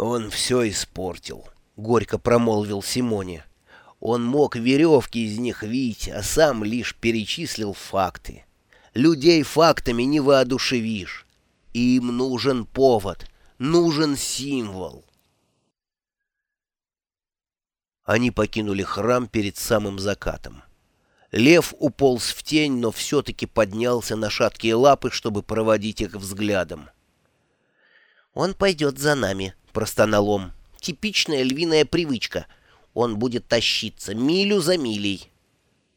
«Он все испортил», — горько промолвил Симоне. «Он мог веревки из них вить, а сам лишь перечислил факты. Людей фактами не воодушевишь. Им нужен повод, нужен символ». Они покинули храм перед самым закатом. Лев уполз в тень, но все-таки поднялся на шаткие лапы, чтобы проводить их взглядом. «Он пойдет за нами», — простонал он. «Типичная львиная привычка. Он будет тащиться милю за милей».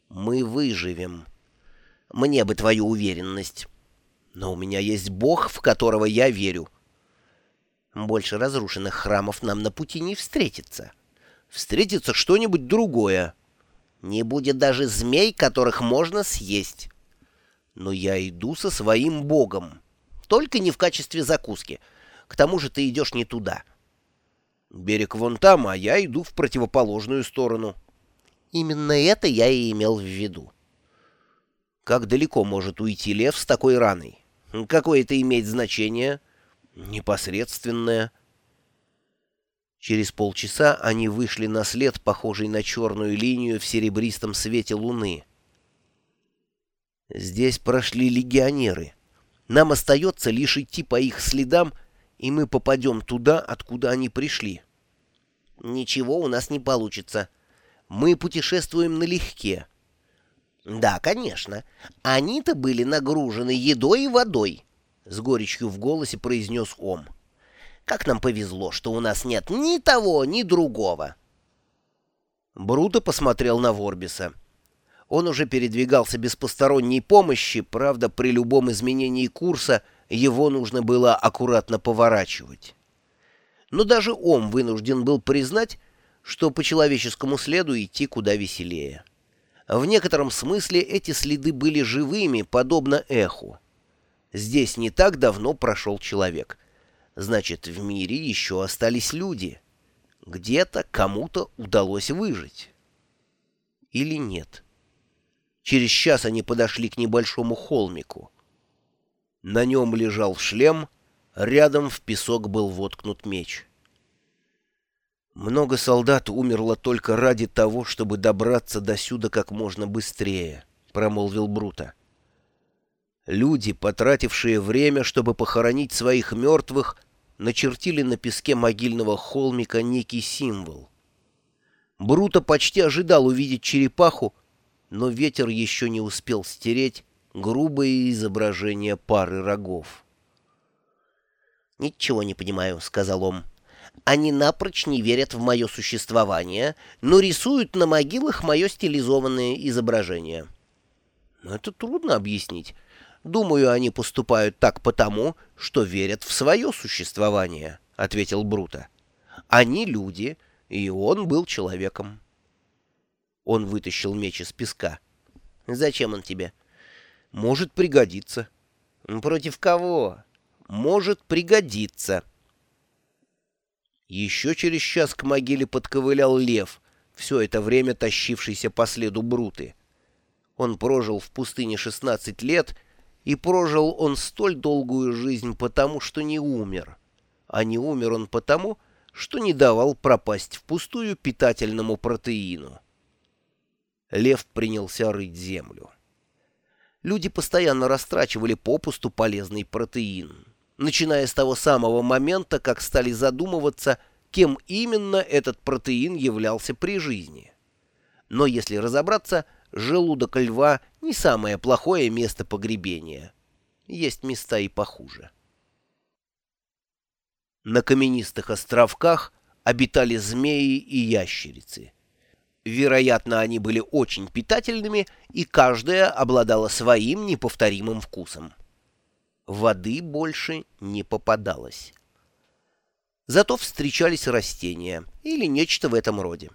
«Мы выживем. Мне бы твою уверенность. Но у меня есть Бог, в которого я верю. Больше разрушенных храмов нам на пути не встретится. Встретится что-нибудь другое». Не будет даже змей, которых можно съесть. Но я иду со своим богом. Только не в качестве закуски. К тому же ты идешь не туда. Берег вон там, а я иду в противоположную сторону. Именно это я и имел в виду. Как далеко может уйти лев с такой раной? Какое это имеет значение? Непосредственное. Через полчаса они вышли на след, похожий на черную линию в серебристом свете луны. Здесь прошли легионеры. Нам остается лишь идти по их следам, и мы попадем туда, откуда они пришли. Ничего у нас не получится. Мы путешествуем налегке. Да, конечно. Они-то были нагружены едой и водой, — с горечью в голосе произнес Ом. Как нам повезло, что у нас нет ни того, ни другого. Бруто посмотрел на Ворбиса. Он уже передвигался без посторонней помощи, правда, при любом изменении курса его нужно было аккуратно поворачивать. Но даже он вынужден был признать, что по человеческому следу идти куда веселее. В некотором смысле эти следы были живыми, подобно эху. Здесь не так давно прошел человек. Значит, в мире еще остались люди. Где-то кому-то удалось выжить. Или нет? Через час они подошли к небольшому холмику. На нем лежал шлем, рядом в песок был воткнут меч. Много солдат умерло только ради того, чтобы добраться до сюда как можно быстрее, — промолвил Брута. Люди, потратившие время, чтобы похоронить своих мертвых, начертили на песке могильного холмика некий символ. Бруто почти ожидал увидеть черепаху, но ветер еще не успел стереть грубое изображение пары рогов. «Ничего не понимаю», — сказал он. «Они напрочь не верят в мое существование, но рисуют на могилах мое стилизованное изображение». «Это трудно объяснить. Думаю, они поступают так потому, что верят в свое существование», — ответил Бруто. «Они люди, и он был человеком». Он вытащил меч из песка. «Зачем он тебе?» «Может пригодиться». «Против кого?» «Может пригодиться». Еще через час к могиле подковылял лев, все это время тащившийся по следу Бруты. Он прожил в пустыне шестнадцать лет и прожил он столь долгую жизнь потому, что не умер. А не умер он потому, что не давал пропасть впустую питательному протеину. Лев принялся рыть землю. Люди постоянно растрачивали попусту полезный протеин, начиная с того самого момента, как стали задумываться, кем именно этот протеин являлся при жизни. Но если разобраться, желудок льва не самое плохое место погребения. Есть места и похуже. На каменистых островках обитали змеи и ящерицы. Вероятно, они были очень питательными, и каждая обладала своим неповторимым вкусом. Воды больше не попадалось. Зато встречались растения или нечто в этом роде.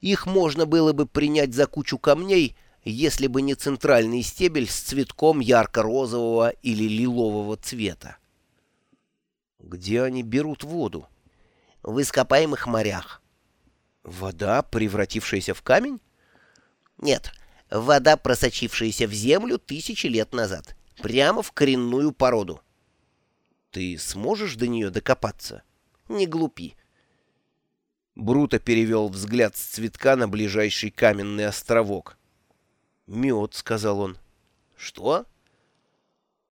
Их можно было бы принять за кучу камней, если бы не центральный стебель с цветком ярко-розового или лилового цвета. Где они берут воду? В ископаемых морях. Вода, превратившаяся в камень? Нет, вода, просочившаяся в землю тысячи лет назад, прямо в коренную породу. Ты сможешь до нее докопаться? Не глупи. Бруто перевел взгляд с цветка на ближайший каменный островок. «Мед», — сказал он. «Что?»